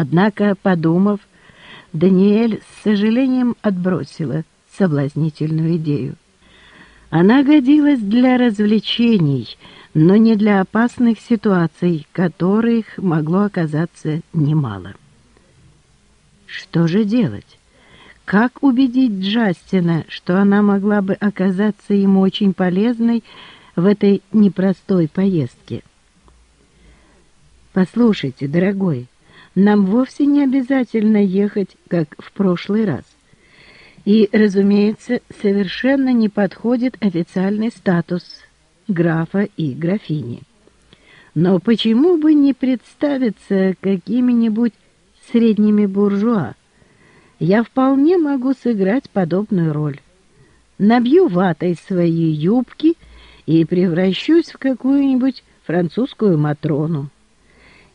Однако, подумав, Даниэль с сожалением отбросила соблазнительную идею. Она годилась для развлечений, но не для опасных ситуаций, которых могло оказаться немало. Что же делать? Как убедить Джастина, что она могла бы оказаться ему очень полезной в этой непростой поездке? «Послушайте, дорогой, нам вовсе не обязательно ехать, как в прошлый раз. И, разумеется, совершенно не подходит официальный статус графа и графини. Но почему бы не представиться какими-нибудь средними буржуа? Я вполне могу сыграть подобную роль. Набью ватой свои юбки и превращусь в какую-нибудь французскую Матрону.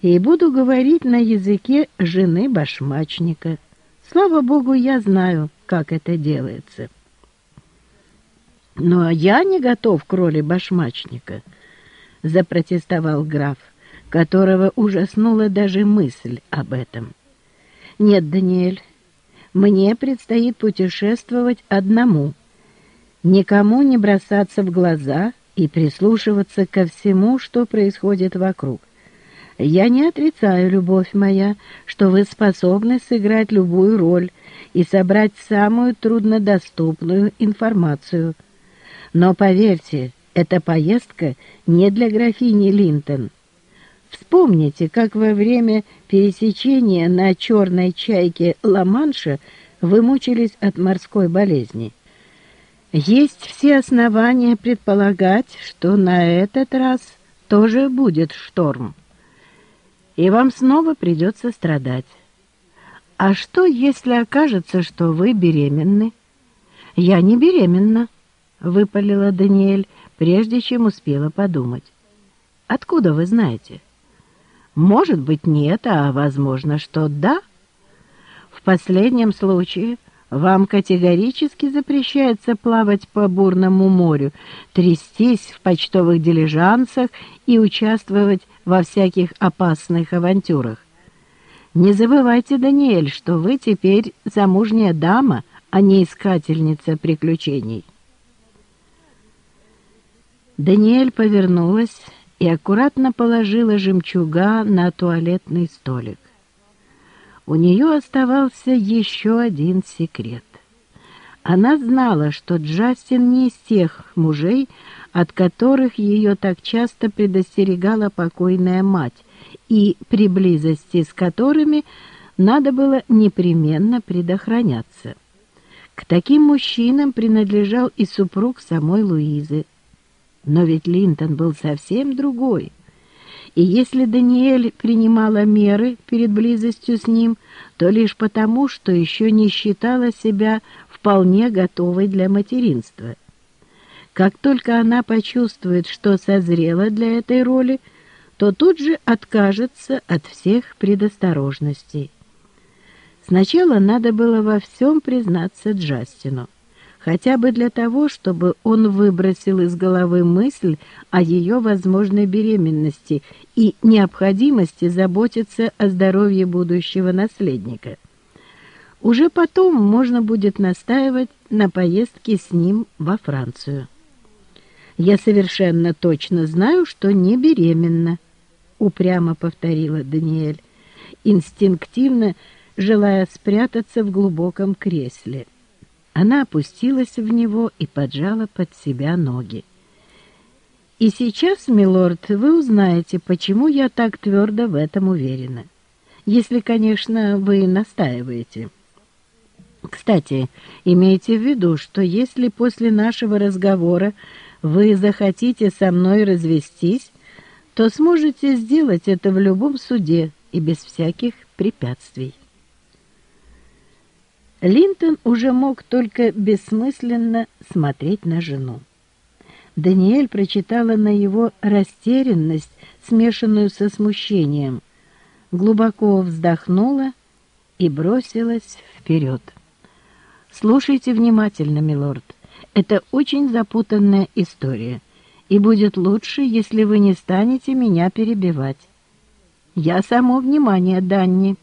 И буду говорить на языке жены башмачника. Слава богу, я знаю, как это делается. Но я не готов к роли башмачника, запротестовал граф, которого ужаснула даже мысль об этом. Нет, Даниэль, мне предстоит путешествовать одному, никому не бросаться в глаза и прислушиваться ко всему, что происходит вокруг. Я не отрицаю, любовь моя, что вы способны сыграть любую роль и собрать самую труднодоступную информацию. Но поверьте, эта поездка не для графини Линтон. Вспомните, как во время пересечения на черной чайке Ла-Манша вы мучились от морской болезни. Есть все основания предполагать, что на этот раз тоже будет шторм и вам снова придется страдать. А что, если окажется, что вы беременны? Я не беременна, выпалила Даниэль, прежде чем успела подумать. Откуда вы знаете? Может быть, нет, а возможно, что да. В последнем случае вам категорически запрещается плавать по бурному морю, трястись в почтовых дилижансах и участвовать во всяких опасных авантюрах. Не забывайте, Даниэль, что вы теперь замужняя дама, а не искательница приключений. Даниэль повернулась и аккуратно положила жемчуга на туалетный столик у нее оставался еще один секрет. Она знала, что Джастин не из тех мужей, от которых ее так часто предостерегала покойная мать, и при близости с которыми надо было непременно предохраняться. К таким мужчинам принадлежал и супруг самой Луизы. Но ведь Линтон был совсем другой — и если Даниэль принимала меры перед близостью с ним, то лишь потому, что еще не считала себя вполне готовой для материнства. Как только она почувствует, что созрела для этой роли, то тут же откажется от всех предосторожностей. Сначала надо было во всем признаться Джастину хотя бы для того, чтобы он выбросил из головы мысль о ее возможной беременности и необходимости заботиться о здоровье будущего наследника. Уже потом можно будет настаивать на поездке с ним во Францию. «Я совершенно точно знаю, что не беременна», — упрямо повторила Даниэль, инстинктивно желая спрятаться в глубоком кресле. Она опустилась в него и поджала под себя ноги. «И сейчас, милорд, вы узнаете, почему я так твердо в этом уверена. Если, конечно, вы настаиваете. Кстати, имейте в виду, что если после нашего разговора вы захотите со мной развестись, то сможете сделать это в любом суде и без всяких препятствий. Линтон уже мог только бессмысленно смотреть на жену. Даниэль прочитала на его растерянность, смешанную со смущением, глубоко вздохнула и бросилась вперед. «Слушайте внимательно, милорд. Это очень запутанная история, и будет лучше, если вы не станете меня перебивать. Я само внимание, Данни».